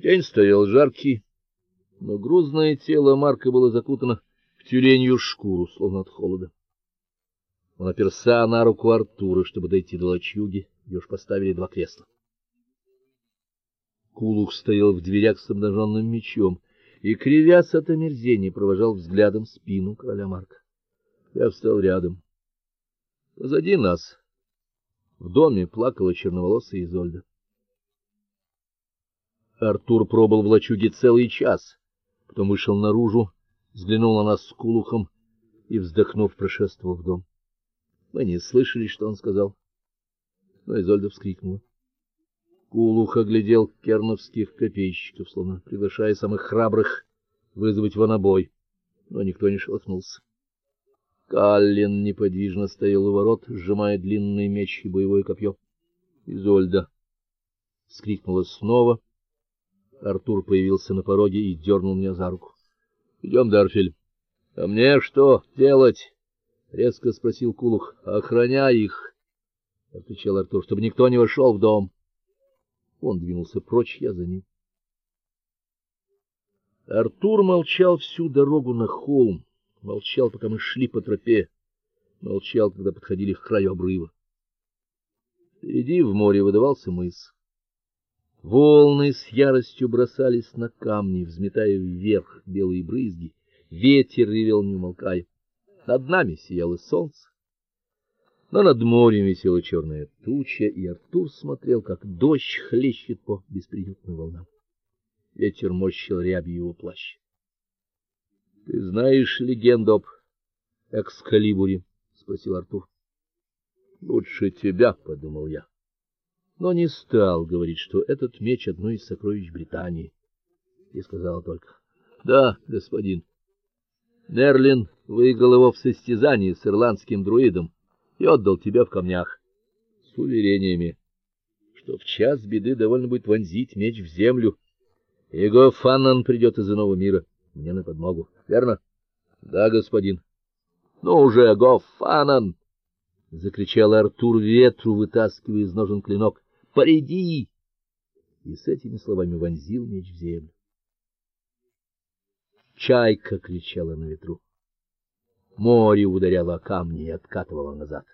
День стоял жаркий, но грузное тело Марка было закутано в тюленью шкуру, словно от холода. Он оперся на руку Артура, чтобы дойти до лачуги, где уж поставили два кресла. Кулух стоял в дверях с обнаженным мечом и, кривясь от омерзения, провожал взглядом спину короля Марка. Я встал рядом. Позади нас в доме плакала черноволосая Изольда. Артур пробыл в лачуге целый час, потом вышел наружу, взглянул на нас с кулухом и, вздохнув, прошествовал в дом. Мы не слышали, что он сказал. Но Изольда вскрикнула. Кулух оглядел керновских копейщиков, словно приглашая самых храбрых вызвать вонобой, но никто не шелохнулся. Каллен неподвижно стоял у ворот, сжимая длинный меч и боевое копье. Изольда вскрикнула снова Артур появился на пороге и дернул меня за руку. «Идем, Дарфель. А мне что делать? резко спросил Кулух. Охраняй их, отвечал Артур, чтобы никто не вошел в дом. Он двинулся прочь, я за ним. Артур молчал всю дорогу на холм, молчал, пока мы шли по тропе, молчал, когда подходили к краю обрыва. Впереди в море выдавался мыс. Волны с яростью бросались на камни, взметая вверх белые брызги. Ветер ревел не умолкая. Над нами сияло солнце, но над морем висела черная туча, и Артур смотрел, как дождь хлещет по бесприютным волнам. Ветер морщил рябью его плащ. Ты знаешь легенду об Экскалибуре? спросил Артур. Лучше тебя, подумал я но не стал говорить, что этот меч одно из сокровищ Британии. И сказал только: "Да, господин. Нерлин выиграл его в состязании с ирландским друидом и отдал тебя в камнях с уверениями, что в час беды довольно будет вонзить меч в землю. И Гофанан придет из иного мира мне на подмогу. Верно? Да, господин. Ну уже Гофанан закричал Артур ветру, вытаскивая из ножен клинок. Пореди!" И с этими словами вонзил меч в землю. Чайка кричала на ветру. Море ударяло о камни и откатывало назад.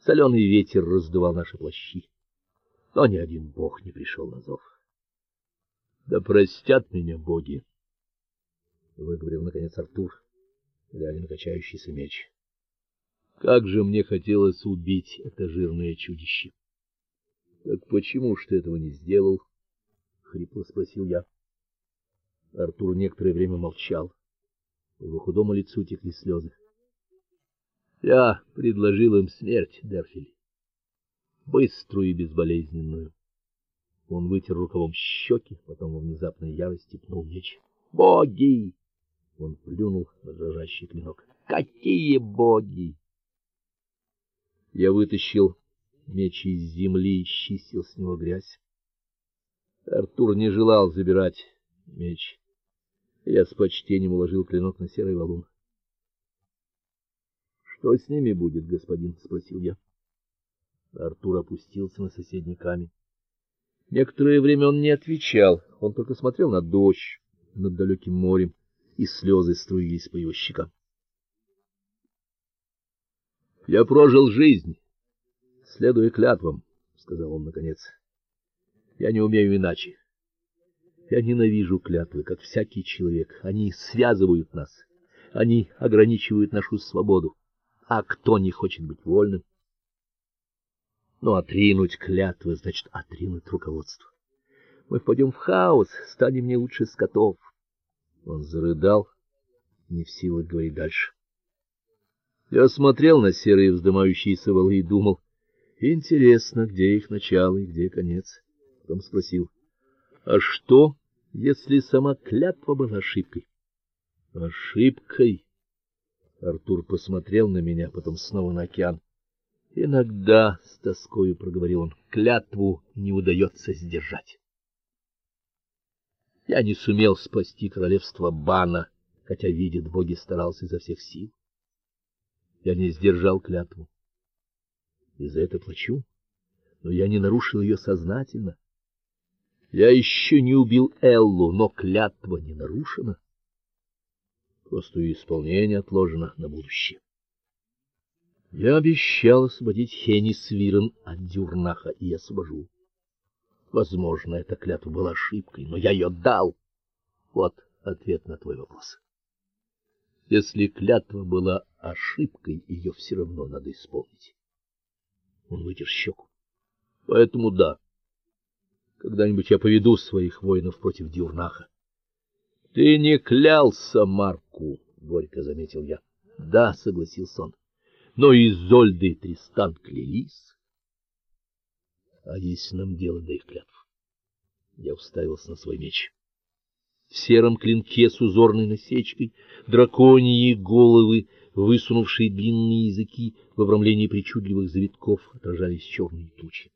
Соленый ветер раздувал наши плащи. Но ни один бог не пришел на зов. Да простят меня боги, выговорил наконец Артур, глядя на качающийся меч. Как же мне хотелось убить это жирное чудище. Так почему ж ты этого не сделал? хрипло спросил я. Артур некоторое время молчал. По его худому лицу текли слезы. Я предложил им смерть, Дерфель. Быструю и безболезненную. Он вытер рукавом щеки, потом во внезапной ярости пнул меч. Боги! Он плюнул на дрожащий клинок. Какие боги! Я вытащил Меч из земли чистил с него грязь. Артур не желал забирать меч. Я с почтением уложил клинок на серый валун. Что с ними будет, господин, спросил я. Артур опустился на соседний камень. Некоторое время он не отвечал, он только смотрел на дождь над далеким морем, и слезы струились по его щекам. Я прожил жизнь следуя клятвам, сказал он наконец. Я не умею иначе. Я ненавижу клятвы, как всякий человек. Они связывают нас. Они ограничивают нашу свободу. А кто не хочет быть вольным? Но отринуть клятвы значит отринуть руководство. Мы впадем в хаос, станем не лучше скотов. Он зарыдал, не в силах говорить дальше. Я смотрел на серые вздымающиеся валы и думал, Интересно, где их начало и где конец. Потом спросил: "А что, если сама клятва была ошибкой?" "Ошибкой?" Артур посмотрел на меня, потом снова на океан. "Иногда", с тоской проговорил он, "клятву не удается сдержать". Я не сумел спасти королевство Бана, хотя видит боги старался изо всех сил. Я не сдержал клятву и за это плачу. Но я не нарушил ее сознательно. Я еще не убил Эллу, но клятва не нарушена. Просто ее исполнение отложено на будущее. Я обещал освободить Хенис Вирен от Дюрнаха и освобожу. Возможно, эта клятва была ошибкой, но я ее дал. Вот ответ на твой вопрос. Если клятва была ошибкой, ее все равно надо исполнить. Он вытер щеку. Поэтому да. Когда-нибудь я поведу своих воинов против Дюрнаха. Ты не клялся Марку, горько заметил я. Да, согласился он. Но и Зольды и Тристан клялись. А если нам дело до их клятв? Я уставился на свой меч. В сером клинке с узорной насечкой драконьи головы, высунувшие длинные языки в обрамлении причудливых завитков, отражались черные тучи.